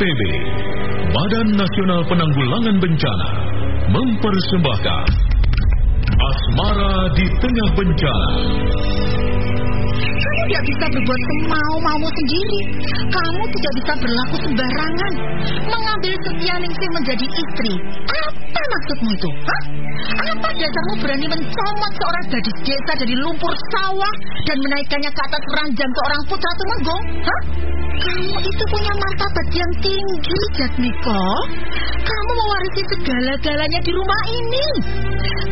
BNPB, Badan Nasional Penanggulangan Bencana, mempersembahkan Asmara di Tengah Bencana. Kamu tidak bisa berbuat semau-maumu sendiri. Kamu tidak bisa berlaku sembarangan. Mengambil Setianingsih menjadi istri. Apa maksudmu itu? Hah? Apa dasarmu berani mencomot seorang gadis desa dari lumpur sawah dan menaikkannya ke atas ranjang seorang putra Tumenggung? Hah? Kamu itu punya martabat yang tinggi, Jatmiko. Kamu mewarisi segala-galanya di rumah ini.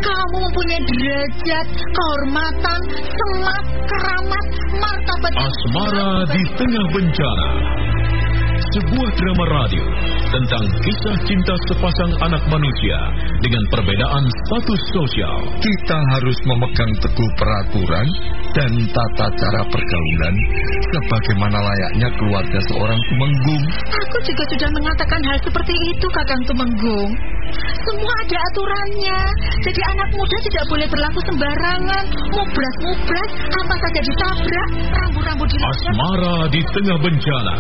Kamu mempunyai derajat, kehormatan, semat, keramat, martabat. Asmara di Tengah Bencana. Sebuah drama radio tentang kisah cinta sepasang anak manusia dengan perbedaan status sosial. Kita harus memegang teguh peraturan dan tata cara pergaulan sebagaimana layaknya keluarga seorang tumenggung. Aku juga sudah mengatakan hal seperti itu, Kakang Tumenggung. Semua ada aturannya. Jadi anak muda tidak boleh berlaku sembarangan. Mubras-mubras, apa saja ditabrak, rambu-rambu dilanggar. Asmara di Tengah Bencana.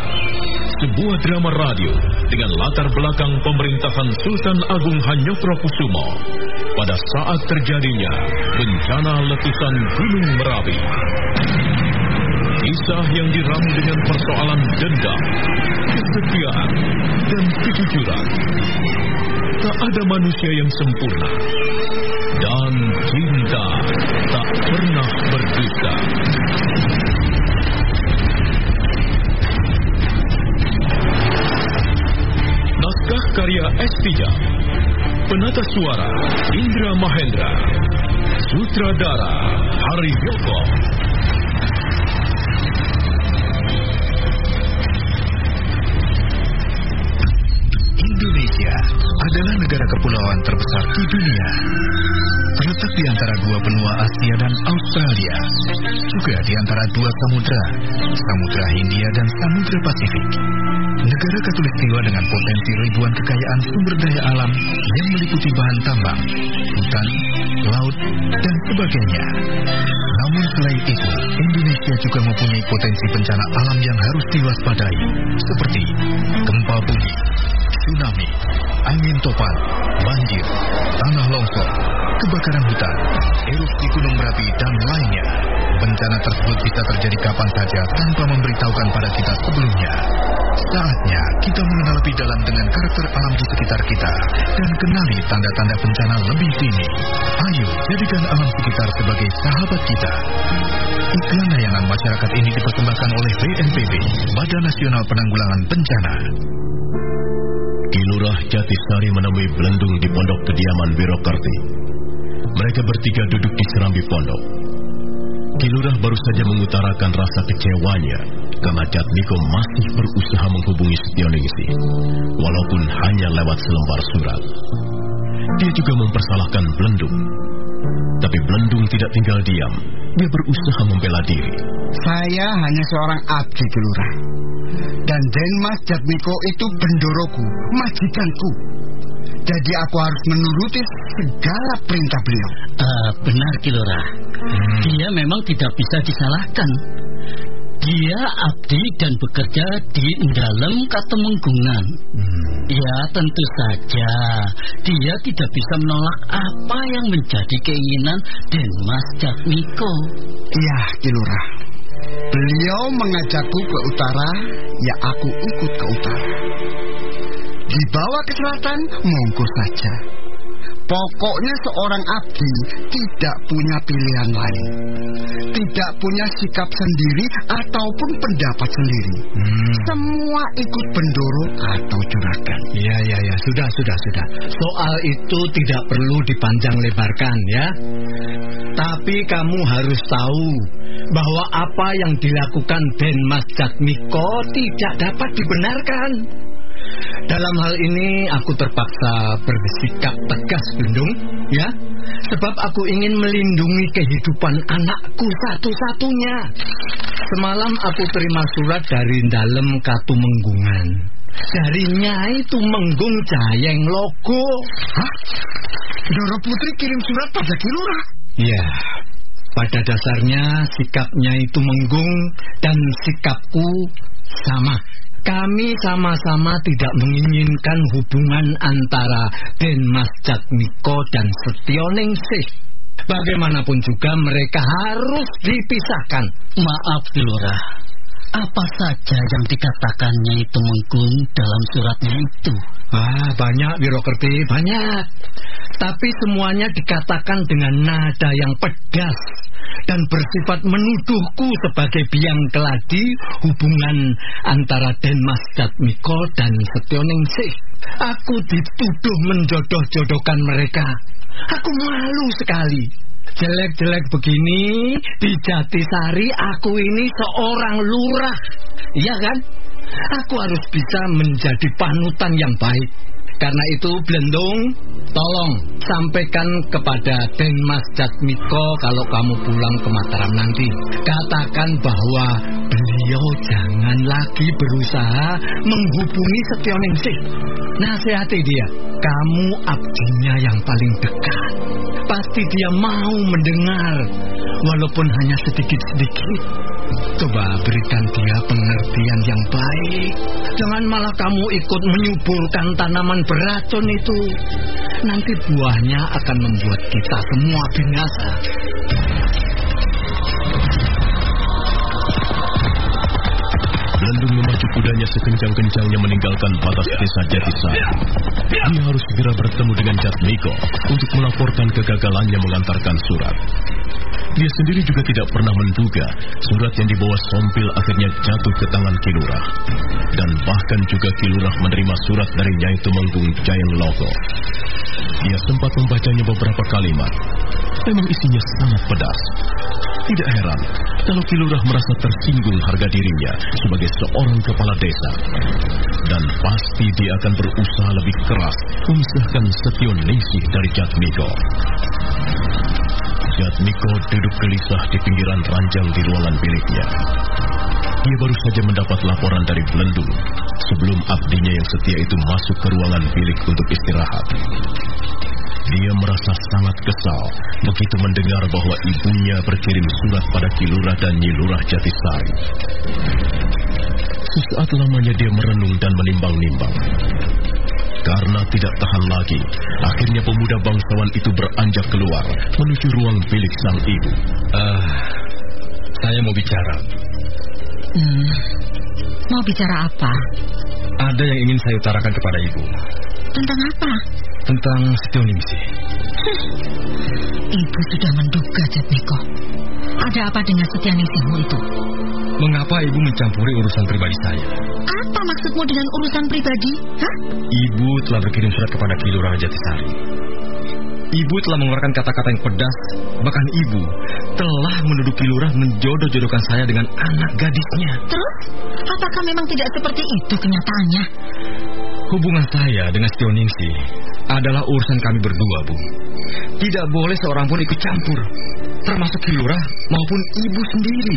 Sebuah drama radio dengan latar belakang pemerintahan Sultan Agung Hanyokrokusumo pada saat terjadinya bencana letusan Gunung Merapi. Kisah yang diramu dengan persoalan dendam, kesetiaan, dan kejujuran. Ada manusia yang sempurna. Dan cinta tak pernah berdusta. Naskah karya S. Penata suara Indra Mahendra. Sutradara Hari Yoko. Indonesia adalah negara kepulauan terbesar di dunia. Terletak di antara dua benua Asia dan Australia, juga di antara dua samudra, Samudra Hindia dan Samudra Pasifik. Negara katulistiwa dengan potensi ribuan kekayaan sumber daya alam yang meliputi bahan tambang, hutan, laut, dan sebagainya. Namun selain itu, Indonesia juga mempunyai potensi bencana alam yang harus diwaspadai, seperti gempa bumi, tsunami, angin topan, banjir, tanah longsor, kebakaran hutan, erupsi gunung Merapi, dan lainnya. Bencana tersebut bisa terjadi kapan saja tanpa memberitahukan pada kita sebelumnya. Saatnya kita mengenal lebih dalam dengan karakter alam di sekitar kita dan kenali tanda-tanda bencana lebih dini. Ayo jadikan alam sekitar sebagai sahabat kita. Iklan layanan masyarakat ini dipersembahkan oleh BNPB, Badan Nasional Penanggulangan Bencana. Kilurah Jatisari menemui Belendung di pondok kediaman Wirokerti. Mereka bertiga duduk di serambi pondok. Kilurah baru saja mengutarakan rasa kecewanya karena Jatmiko masih berusaha menghubungi Setioningsi, walaupun hanya lewat selembar surat. Dia juga mempersalahkan Belendung. Tapi Belendung tidak tinggal diam. Dia berusaha membela diri. Saya hanya seorang abdi kelurah. Dan Denmas Jatmiko itu bendoroku, majikanku. Jadi aku harus menuruti segala perintah beliau. Eh, benar Kilora. Dia memang tidak bisa disalahkan. Dia abdi dan bekerja di dalam Katemenggungan. Ya tentu saja dia tidak bisa menolak apa yang menjadi keinginan Denmas Jatmiko. Iya, Kilurah. Beliau mengajakku ke utara, ya aku ikut ke utara. Dibawa ke selatan, monggo saja. Pokoknya seorang abdi tidak punya pilihan lain. Tidak punya sikap sendiri ataupun pendapat sendiri. Semua ikut bendoro atau juragan. Ya, ya, ya. Sudah, sudah, sudah. Soal itu tidak perlu dipanjang lebarkan ya. Tapi kamu harus tahu bahwa apa yang dilakukan Denmas Jatmiko tidak dapat dibenarkan. Dalam hal ini aku terpaksa bersikap tegas, Bendung, ya. Sebab aku ingin melindungi kehidupan anakku satu-satunya. Semalam aku terima surat dari dalam Katumenggungan. Dari Nyai Tumenggung Jayeng Logo. Hah? Doro Putri kirim surat pada Kilurah. Ya, pada dasarnya sikapnya itu menggung dan sikapku sama. Kami sama-sama tidak menginginkan hubungan antara Den Mas Jatmiko dan Setionengsih. Bagaimanapun juga mereka harus dipisahkan. Maaf, Kilurah. Apa saja yang dikatakannya itu menggung dalam suratnya itu? Ah, banyak Wirokerti, banyak. Tapi semuanya dikatakan dengan nada yang pedas dan bersifat menuduhku sebagai biang keladi hubungan antara Denmas Datmiko dan Setionengsih. Aku dituduh menjodoh-jodohkan mereka. Aku malu sekali. Jelek-jelek begini di Jatisari aku ini seorang lurah. Iya kan? Aku harus bisa menjadi panutan yang baik. Karena itu Blendung, tolong sampaikan kepada Denmas Jatmiko kalau kamu pulang ke Mataram nanti. Katakan bahwa beliau jangan lagi berusaha menghubungi Setionengsih. Nasihati dia, kamu abdinya yang paling dekat. Pasti dia mau mendengar, walaupun hanya sedikit-sedikit. Coba berikan dia pengertian yang baik. Jangan malah kamu ikut menyuburkan tanaman beracun itu. Nanti buahnya akan membuat kita semua binasa. Belendung memacu kudanya sekencang-kencangnya meninggalkan batas desa Jatisari. Dia harus segera bertemu dengan Jatmiko untuk melaporkan kegagalannya mengantarkan surat. Dia sendiri juga tidak pernah menduga surat yang dibawa Sompil akhirnya jatuh ke tangan Kilurah. Dan bahkan juga Kilurah menerima surat dari Nyai Tumenggung Jayeng Loko. Dia sempat membacanya beberapa kalimat. Memang isinya sangat pedas. Tidak heran kalau Kilurah merasa tersinggung harga dirinya sebagai seorang kepala desa. Dan pasti dia akan berusaha lebih keras memisahkan Setio Ningsih dari Jatmiko. Jatmiko duduk gelisah di pinggiran ranjang di ruangan biliknya. Dia baru saja mendapat laporan dari Belendung sebelum abdinya yang setia itu masuk ke ruangan bilik untuk istirahat. Dia merasa sangat kesal begitu mendengar bahwa ibunya berkirim surat pada Kilurah dan Nyilurah Jatisari. Sesaat lamanya dia merenung dan menimbang-nimbang. Karena tidak tahan lagi, akhirnya pemuda bangsawan itu beranjak keluar menuju ruang bilik sang ibu. Uh, saya mau bicara. Hmm, mau bicara apa? Ada yang ingin saya utarakan kepada ibu. Tentang apa? Tentang Setioningsi. Ibu sudah menduga, Jatmiko. Ada apa dengan Setianingsihmu itu? Mengapa ibu mencampuri urusan pribadi saya? Apa maksudmu dengan urusan pribadi? Hah? Ibu telah berkirim surat kepada Kilurah Jatisari. Ibu telah mengeluarkan kata-kata yang pedas. Bahkan ibu telah menuduh Kilurah menjodoh-jodohkan saya dengan anak gadisnya. Terus, apakah memang tidak seperti itu kenyataannya? Hubungan saya dengan Stioningsi adalah urusan kami berdua, Bu. Tidak boleh seorang pun ikut campur, termasuk Kilurah maupun ibu sendiri.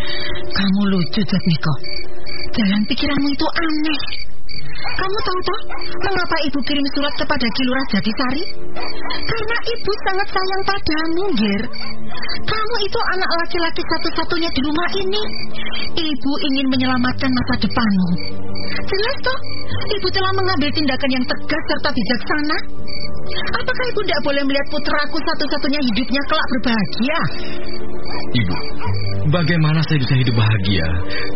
Kamu lucu, Jatmiko. Jalan pikiranmu itu aneh. Kamu tahu toh mengapa ibu kirim surat kepada Kilurah Jatisari? Karena ibu sangat sayang padamu, Ger. Kamu itu anak laki-laki satu-satunya di rumah ini. Ibu ingin menyelamatkan masa depanmu. Jelas toh, ibu telah mengambil tindakan yang tegas serta bijaksana. Apakah ibu tidak boleh melihat putraku satu-satunya hidupnya kelak berbahagia? Ibu, bagaimana saya bisa hidup bahagia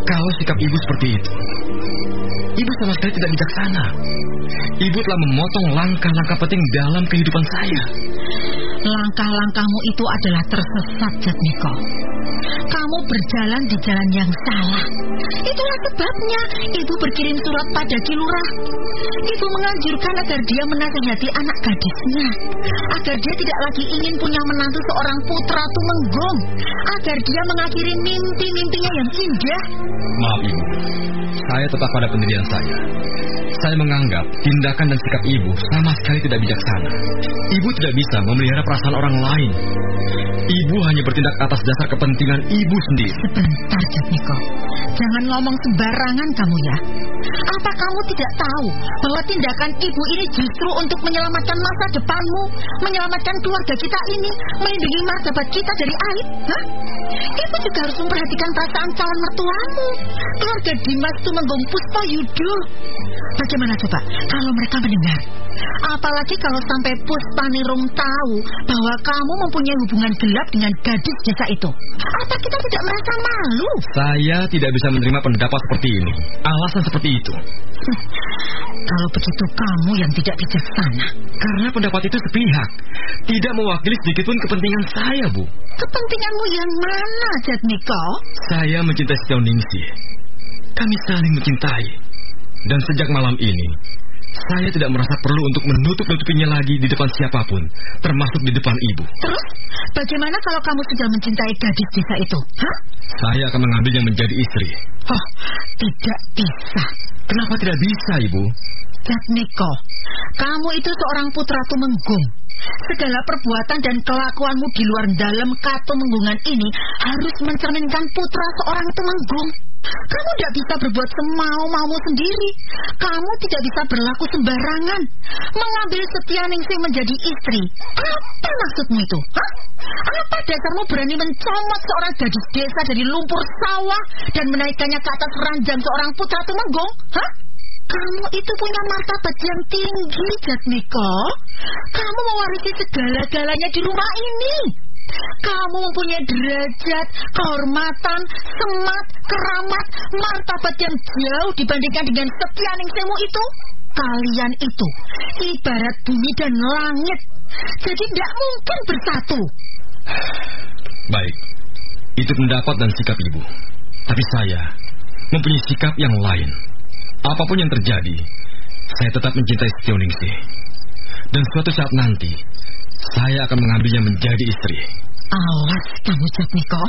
kalau sikap ibu seperti itu? Ibu sama sekali tidak bijaksana. Ibu telah memotong langkah-langkah penting dalam kehidupan saya. Langkah-langkahmu itu adalah tersesat, Jatmiko. Kamu berjalan di jalan yang salah. Itulah sebabnya ibu berkirim surat pada Kilurah. Ibu menganjurkan agar dia menasihati anak gadisnya. Agar dia tidak lagi ingin punya menantu seorang putra Tumenggung. Agar dia mengakhiri mimpi-mimpinya yang indah. Maaf ibu, saya tetap pada pendirian saya. Saya menganggap tindakan dan sikap ibu sama sekali tidak bijaksana. Ibu tidak bisa memelihara perasaan orang lain. Ibu hanya bertindak atas dasar kepentingan ibu sendiri. Sebentar, Jatmiko. Jangan ngomong sembarangan kamu ya. Apa kamu tidak tahu bahwa tindakan ibu ini justru untuk menyelamatkan masa depanmu, menyelamatkan keluarga kita ini, melindungi martabat kita dari aib? Hah? Ibu juga harus memperhatikan perasaan calon mertuamu. Keluarga Dimas Tumenggung Puspa Yudo. Bagaimana coba kalau mereka mendengar? Apalagi kalau sampai Puspa Nirung tahu bahwa kamu mempunyai hubungan gelap dengan gadis desa itu. Apa kita tidak merasa malu? Saya tidak bisa menerima pendapat seperti ini. Alasan seperti itu. Kalau begitu kamu yang tidak bijaksana. Karena pendapat itu sepihak. Tidak mewakili sedikitpun kepentingan saya, Bu. Kepentinganmu yang mana, Jatmiko? Saya mencintai Setiau Ningsih. Kami saling mencintai. Dan sejak malam ini, saya tidak merasa perlu untuk menutup-nutupinya lagi di depan siapa pun, termasuk di depan ibu. Terus, bagaimana kalau kamu sudah mencintai gadis desa itu? Hah? Saya akan mengambilnya menjadi istri. Oh, tidak bisa. Kenapa tidak bisa, Ibu? Jatmiko, kamu itu seorang putra Tumenggung. Segala perbuatan dan kelakuanmu di luar dalam Katumenggungan ini harus mencerminkan putra seorang Tumenggung. Kamu tidak bisa berbuat semau-maumu sendiri. Kamu tidak bisa berlaku sembarangan. Mengambil setia Ningsih menjadi istri. Apa maksudmu itu? Hah? Apa dasarmu berani mencomot seorang gadis desa dari lumpur sawah dan menaikkannya ke atas ranjang seorang putra Tumenggung? Hah? Kamu itu punya martabat yang tinggi, Jatmiko. Kamu mewarisi segala-galanya di rumah ini. Kamu mempunyai derajat, kehormatan, semat, keramat, martabat yang jauh dibandingkan dengan setia ningsimu itu. Kalian itu ibarat bumi dan langit. Jadi tidak mungkin bersatu. Baik, itu pendapat dan sikap ibu. Tapi saya mempunyai sikap yang lain. Apa pun yang terjadi, saya tetap mencintai Setioningsi. Dan suatu saat nanti, saya akan mengambilnya menjadi istri. Awas kamu, Jatmiko.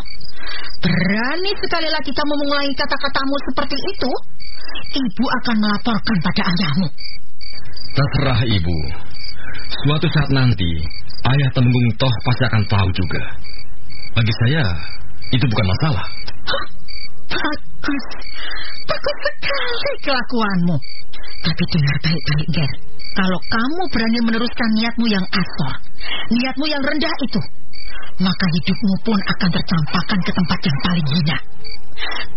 Berani sekali lagi kamu mengulangi kata-katamu seperti itu, ibu akan melaporkan pada ayahmu. Terserah ibu. Suatu saat nanti, ayah Temenggung toh pasti akan tahu juga. Bagi saya, itu bukan masalah. Hah? Bagus. Bagus sekali kelakuanmu. Tapi dengar baik-baik, Ger. Kalau kamu berani meneruskan niatmu yang asor, niatmu yang rendah itu, maka hidupmu pun akan tercampakkan ke tempat yang paling hina.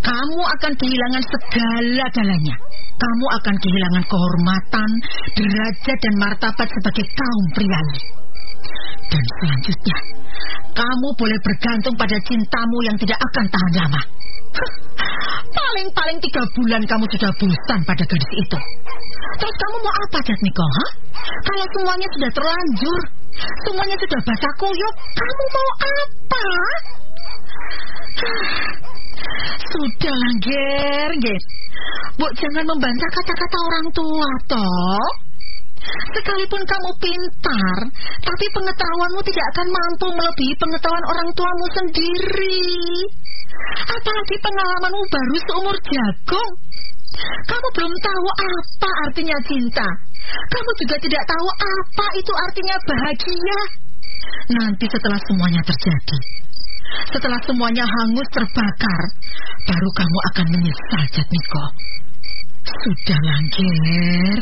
Kamu akan kehilangan segala-galanya. Kamu akan kehilangan kehormatan, derajat, dan martabat sebagai kaum priayi. Dan selanjutnya, kamu boleh bergantung pada cintamu yang tidak akan tahan lama. Paling-paling tiga bulan kamu sudah bosan pada gadis itu. Terus kamu mau apa, Jatmiko? Hah? Kalau semuanya sudah terlanjur, semuanya sudah basah kuyup, kamu mau apa? Sudahlah, Ger, Ger. Bu, jangan membantah kata-kata orang tua, toh. Sekalipun kamu pintar, tapi pengetahuanmu tidak akan mampu melebihi pengetahuan orang tuamu sendiri. Apalagi pengalamanmu baru seumur jagung. Kamu belum tahu apa artinya cinta. Kamu juga tidak tahu apa itu artinya bahagia. Nanti setelah semuanya terjadi, setelah semuanya hangus terbakar, baru kamu akan menyesal, Jatmiko. Sudah Ger.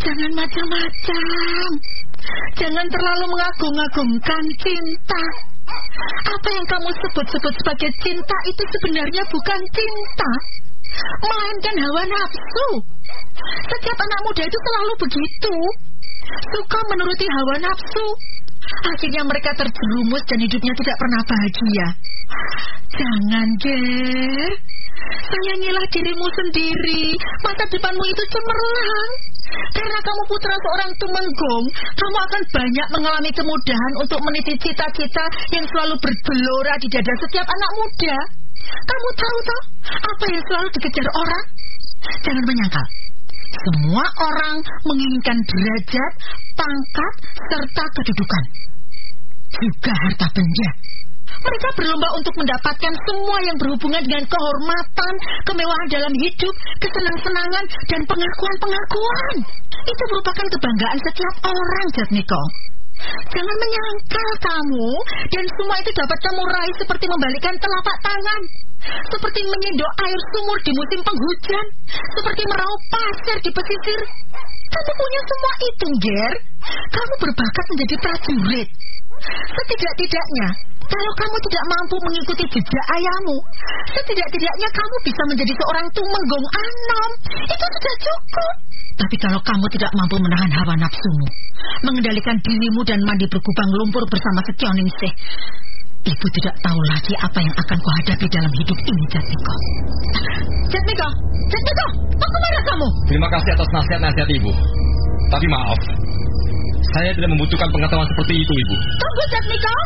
Jangan macam-macam. Jangan terlalu mengagung-agungkan cinta. Apa yang kamu sebut-sebut sebagai cinta itu sebenarnya bukan cinta, melainkan hawa nafsu. Setiap anak muda itu selalu begitu, suka menuruti hawa nafsu. Akhirnya mereka terjerumus dan hidupnya tidak pernah bahagia. Jangan, Ger. Sayangilah dirimu sendiri. Masa depanmu itu cemerlang. Karena kamu putra seorang Tumenggung, kamu akan banyak mengalami kemudahan untuk meniti cita-cita yang selalu bergelora di dada setiap anak muda. Kamu tahu toh apa yang selalu dikejar orang? Jangan menyangkal. Semua orang menginginkan derajat, pangkat, serta kedudukan. Juga harta benda. Mereka berlomba untuk mendapatkan semua yang berhubungan dengan kehormatan, kemewahan dalam hidup, kesenang-senangan, dan pengakuan-pengakuan. Itu merupakan kebanggaan setiap orang, Jatmiko. Jangan menyangkal kamu dan semua itu dapat kamu raih seperti membalikkan telapak tangan. Seperti menyedok air sumur di musim penghujan. Seperti meraup pasir di pesisir. Kamu punya semua itu, Ger. Kamu berbakat menjadi prajurit. Setidak-tidaknya, Kalau kamu tidak mampu mengikuti jejak ayahmu, setidak-tidaknya kamu bisa menjadi seorang tumenggong anom. Itu sudah cukup. Tapi kalau kamu tidak mampu menahan hawa nafsumu, mengendalikan dirimu dan mandi berkubang lumpur bersama Setioningsih, Ibu tidak tahu lagi apa yang akan kuhadapi dalam hidup ini, Jatmiko. Jatmiko, Jatmiko, mau ke mana kamu? Terima kasih atas nasihat-nasihat Ibu. Tapi maaf, saya tidak membutuhkan pengetahuan seperti itu, Ibu. Tunggu, Jatmiko.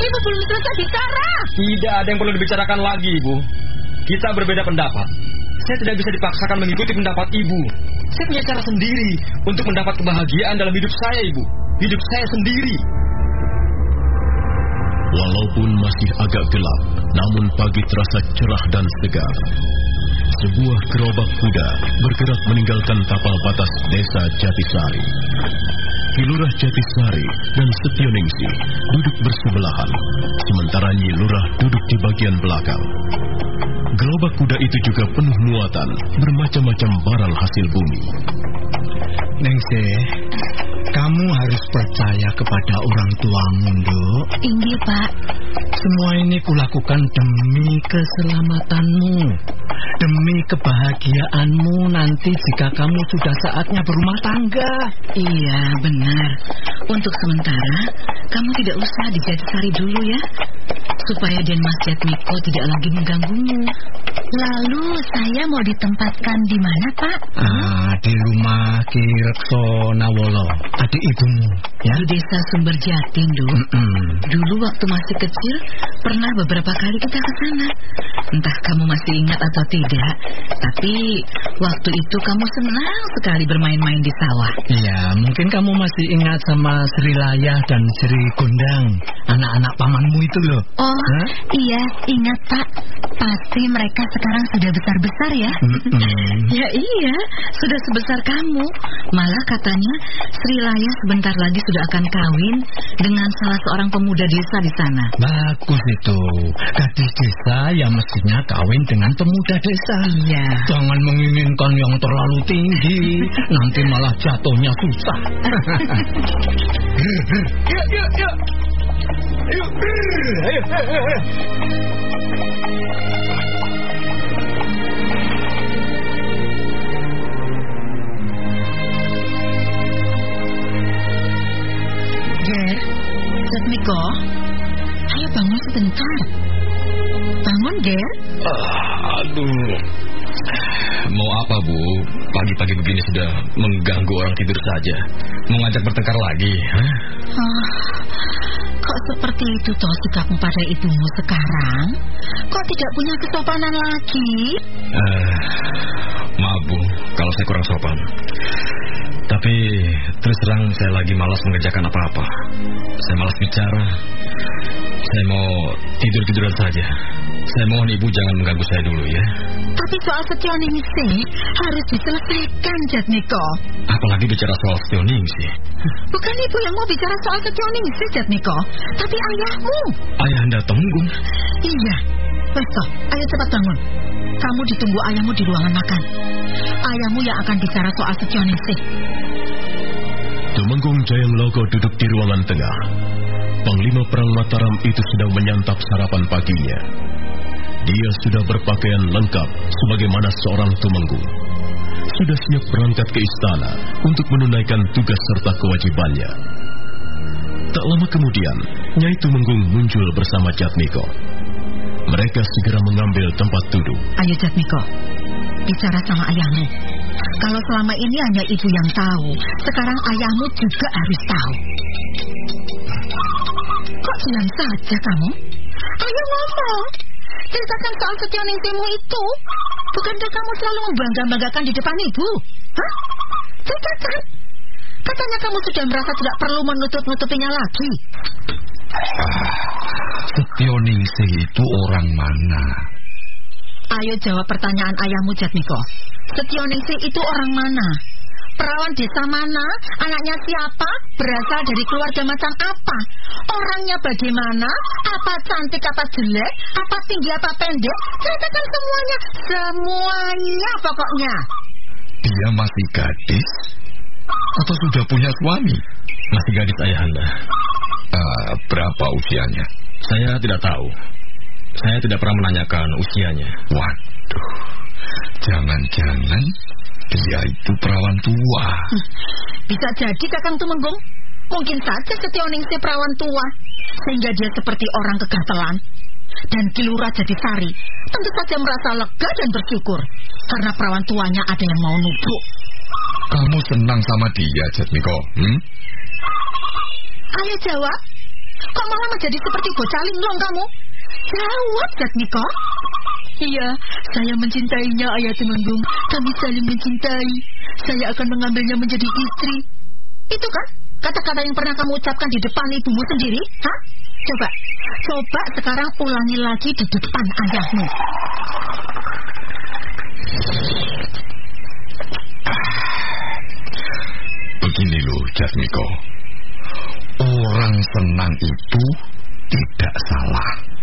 Ibu belum selesai bicara. Tidak ada yang perlu dibicarakan lagi, Ibu. Kita berbeda pendapat. Saya tidak bisa dipaksakan mengikuti pendapat Ibu. Saya punya cara sendiri untuk mendapat kebahagiaan dalam hidup saya, Ibu. Hidup saya sendiri. Walaupun masih agak gelap, namun pagi terasa cerah dan segar. Sebuah gerobak kuda bergerak meninggalkan tapal batas desa Jatisari. Kilurah Jatisari dan Setioningsi duduk bersebelahan, sementara Nyi Lurah duduk di bagian belakang. Gerobak kuda itu juga penuh muatan bermacam-macam barang hasil bumi. Ningsi, kamu harus percaya kepada orang tuamu, Nduk. Inggih, Pak. Semua ini kulakukan demi keselamatanmu, demi kebahagiaanmu nanti jika kamu sudah saatnya berumah tangga. Iya, benar. Untuk sementara, kamu tidak usah di Jatisari dulu ya. Supaya Den Mas Jatmiko tidak lagi mengganggumu. Lalu saya mau ditempatkan di mana, Pak? Ah, di rumah Ki Rekso Nawolo, adik ibumu, ya. Di desa Sumber Jati, Nduk. Mm-mm. Dulu waktu masih kecil, pernah beberapa kali kita ke sana. Entah kamu masih ingat atau tidak, tapi waktu itu kamu senang sekali bermain-main di sawah. Iya, mungkin kamu masih ingat sama Sri Layah dan Sri Gondang, anak-anak pamanmu itu loh. Oh, Hah? iya, ingat Pak. Pasti mereka sekarang sudah besar-besar ya. Mm-mm. Ya iya, sudah sebesar kamu. Malah katanya Sri Laya sebentar lagi sudah akan kawin dengan salah seorang pemuda desa di sana. Bagus itu. Gadis desa yang mestinya kawin dengan pemuda desa. Iya. Jangan menginginkan yang terlalu tinggi, nanti malah jatuhnya susah. Yuk, yuk, yuk. Ayo, ayo, ayo, ayo. Jatmiko, ayo bangun sebentar. Bangun, Ger. Ah, aduh. Mau apa, Bu? Pagi-pagi begini sudah mengganggu orang tidur saja. Mau ngajak bertengkar lagi, hah? Ah, kok seperti itu toh sikapmu pada ibumu sekarang? Kok tidak punya kesopanan lagi? Eh, maaf, Bu, kalau saya kurang sopan. Tapi terus terang saya lagi malas mengerjakan apa-apa. Saya malas bicara. Saya mau tidur-tiduran saja. Saya mohon ibu jangan mengganggu saya dulu ya. Tapi soal Setioningsi harus diselesaikan, Jatmiko. Apalagi bicara soal Sioning sih. Bukan ibu yang mau bicara soal Setioningsi, Jatmiko. Tapi ayahmu. Ayah anda tunggu. Iya. Wes toh, ayo cepat bangun. Kamu ditunggu ayahmu di ruangan makan. Ayahmu yang akan bicara soal Setioningsi. Tumenggung Jayang Logo duduk di ruangan tengah. Panglima Perang Mataram itu sedang menyantap sarapan paginya. Dia sudah berpakaian lengkap sebagaimana seorang tumenggung. Sudah siap berangkat ke istana untuk menunaikan tugas serta kewajibannya. Tak lama kemudian, Nyai Tumenggung muncul bersama Jatmiko. Mereka segera mengambil tempat duduk. Ayo Jatmiko, bicara sama ayahmu. Kalau selama ini hanya ibu yang tahu, sekarang ayahmu juga harus tahu. Kok diam saja kamu? Ayo ngomong. Ceritakan soal Setioningsimu itu. Bukankah kamu selalu membangga-banggakan di depan ibu? Hah? Ceritakan. Katanya kamu sudah merasa tidak perlu menutup-nutupinya lagi. Setioningsi itu orang mana? Ayo jawab pertanyaan ayahmu, Jatmiko. Setioningsi itu orang mana? Perawan desa mana? Anaknya siapa? Berasal dari keluarga macam apa? Orangnya bagaimana? Apa cantik, apa jelek? Apa tinggi, apa pendek? Ceritakan semuanya. Semuanya pokoknya. Dia masih gadis? Atau sudah punya suami? Masih gadis ayah anda. Eh, berapa berapa usianya? Saya tidak tahu. Saya tidak pernah menanyakan usianya. Waduh, jangan-jangan dia itu perawan tua. Bisa jadi Kakang Tumenggung. Mungkin saja Setioningsi perawan tua. Sehingga dia seperti orang kegatelan. Dan Kilura jadi sari. Tentu saja merasa lega dan bersyukur. Karena perawan tuanya ada yang mau nubuk. Kamu senang sama dia, Jatmiko? Hmm? Ayo jawab. Kok malah menjadi seperti bocah linglong kamu? Jawab, Jatmiko. Iya, saya mencintainya, Ayah Temenggung. Kami saling mencintai. Saya akan mengambilnya menjadi istri. Itu kan kata-kata yang pernah kamu ucapkan di depan ibumu sendiri? Hah? Coba, coba sekarang ulangi lagi di depan ayahmu. Begini loh, Jasmiko. Orang senang itu tidak salah.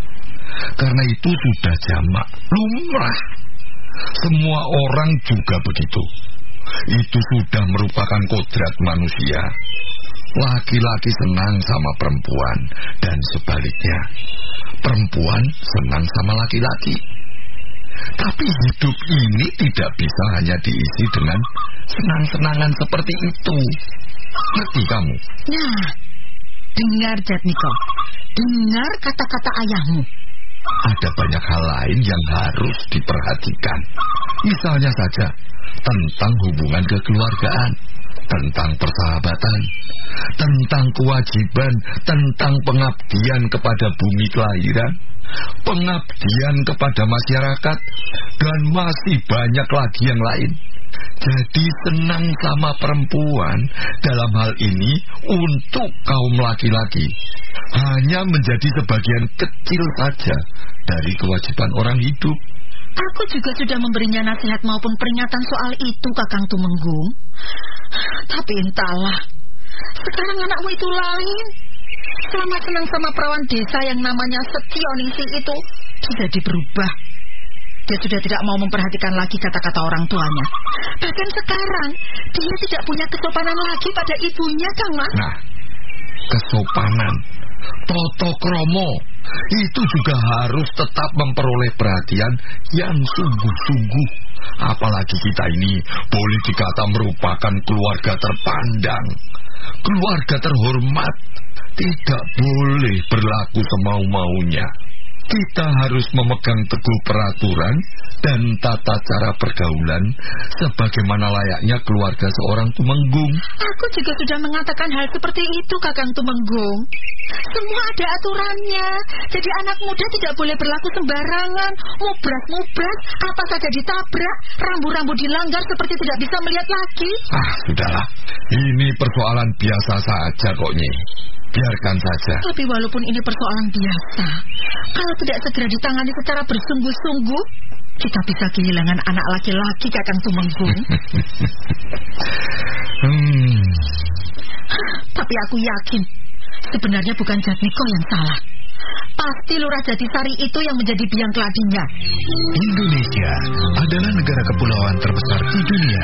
Karena itu sudah jamak lumrah. Semua orang juga begitu. Itu sudah merupakan kodrat manusia. Laki-laki senang sama perempuan dan sebaliknya. Perempuan senang sama laki-laki. Tapi hidup ini tidak bisa hanya diisi dengan senang-senangan seperti itu. Ngerti kamu? Nah, dengar Jatmiko. Dengar kata-kata ayahmu. Ada banyak hal lain yang harus diperhatikan. Misalnya saja tentang hubungan kekeluargaan, tentang persahabatan, tentang kewajiban, tentang pengabdian kepada bumi kelahiran, pengabdian kepada masyarakat, dan masih banyak lagi yang lain. Jadi senang sama perempuan dalam hal ini untuk kaum laki-laki hanya menjadi sebagian kecil saja dari kewajiban orang hidup. Aku juga sudah memberinya nasihat maupun peringatan soal itu, Kakang Tumenggung. Tapi entahlah, sekarang anakmu itu lain. Selama senang sama perawan desa yang namanya Setioningsi itu, jadi berubah. Dia sudah tidak mau memperhatikan lagi kata-kata orang tuanya. Bahkan sekarang, dia tidak punya kesopanan lagi pada ibunya, Kang Mas. Nah, kesopanan, toto kromo, itu juga harus tetap memperoleh perhatian yang sungguh-sungguh. Apalagi kita ini boleh dikata merupakan keluarga terpandang, keluarga terhormat, tidak boleh berlaku semau-maunya. Kita harus memegang teguh peraturan dan tata cara pergaulan sebagaimana layaknya keluarga seorang tumenggung. Aku juga sudah mengatakan hal seperti itu, Kakang Tumenggung. Semua ada aturannya. Jadi anak muda tidak boleh berlaku sembarangan, mubras-mubras, apa saja ditabrak, rambu-rambu dilanggar seperti tidak bisa melihat lagi. Ah, sudahlah. Ini persoalan biasa saja kok, Nyi. Biarkan saja. Tapi walaupun ini persoalan biasa, kalau tidak segera ditangani secara bersungguh-sungguh, kita bisa kehilangan anak laki-laki Kakang Tumenggung. Hmm, Tapi aku yakin, sebenarnya bukan Jatmiko yang salah. Pasti Lurah Jatisari itu yang menjadi biang keladinya. Indonesia adalah negara kepulauan terbesar di dunia.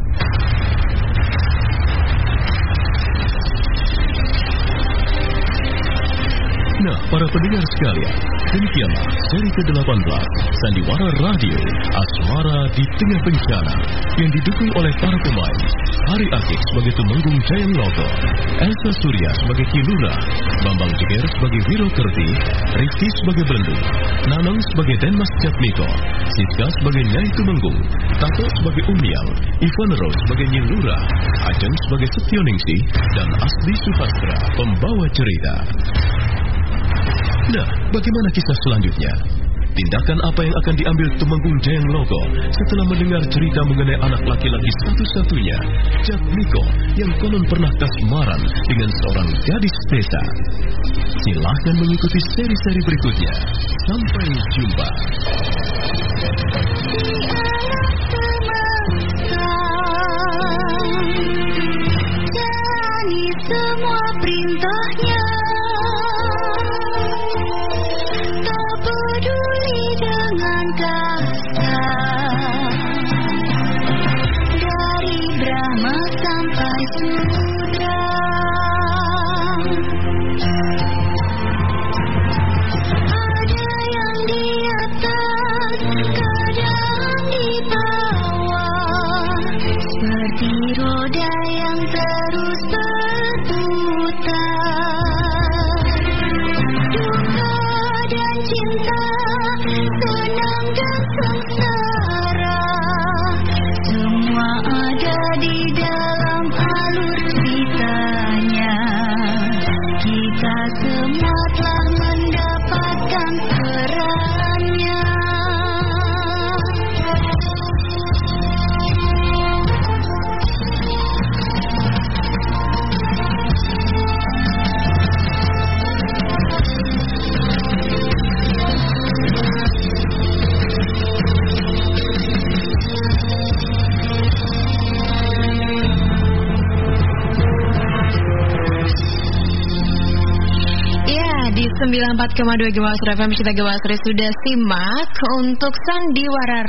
Nah, para pendengar sekalian, demikianlah seri ke-18 Sandiwara Radio Asmara di Tengah Bencana yang didukung oleh para pemain Hari Akik sebagai Tumenggung Jayang Logo, Elsa Surya sebagai Kilura, Bambang Jeger sebagai Wiro Kerti, Rifki sebagai Belendung, Nanang sebagai Denmas Jatmiko, Siska sebagai Nyai Tumenggung, Tato sebagai Umiang, Ivan Rose sebagai Nyilura, Ajeng sebagai Setioningsi, dan Asli Suhastra, pembawa cerita. Nah, bagaimana kisah selanjutnya? Tindakan apa yang akan diambil Tumenggung Jayang Logo setelah mendengar cerita mengenai anak laki-laki satu-satunya, Jat Miko, yang konon pernah kasmaran dengan seorang gadis desa? Silahkan mengikuti seri-seri berikutnya. Sampai jumpa. 94,2 GWS FM kita GWS sudah simak untuk Sandiwara